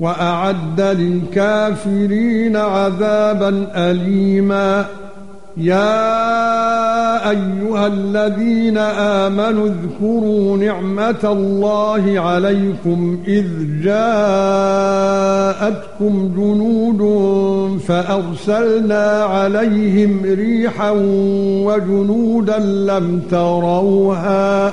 وأعد للكافرين عذابا أليما. يا أيها الذين آمنوا اذكروا نعمة الله عليكم إذ جاءتكم جنود فأرسلنا عليهم ريحا وجنودا لم تروها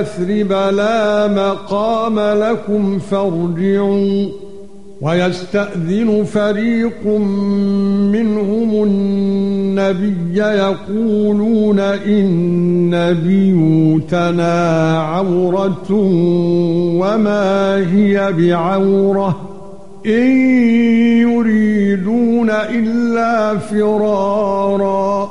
يَثْرِبَ لَا مَقَامَ لَكُمْ فَارْجِعُوا وَيَسْتَأْذِنُ فَرِيقٌ مِنْهُمُ النَّبِيَّ يَقُولُونَ إِنَّ بِيُوتَنَا عَوْرَةٌ وَمَا هِيَ بِعَوْرَةٍ إِن يُرِيدُونَ إِلَّا فِرَارًا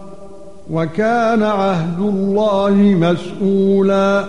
وَكَانَ عَهْدُ اللَّهِ مَسْئُولًا